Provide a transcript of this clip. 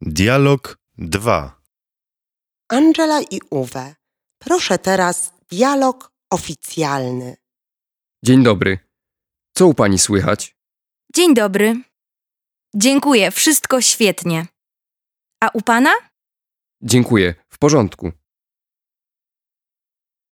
Dialog 2. Angela i Uwe. Proszę teraz dialog oficjalny. Dzień dobry. Co u pani słychać? Dzień dobry. Dziękuję, wszystko świetnie. A u pana? Dziękuję, w porządku.